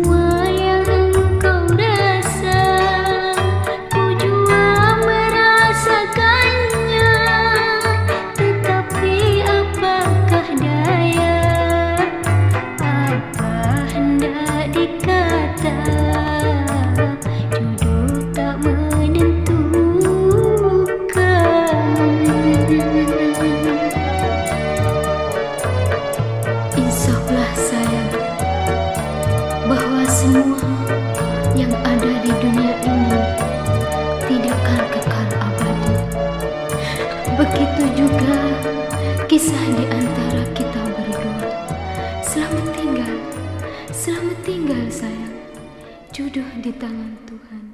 one. Semua yang ada di dunia ini tidak akan kekal abadi. Begitu juga kisah di antara kita berdua. Selamat tinggal, selamat tinggal sayang. Jodoh di tangan Tuhan.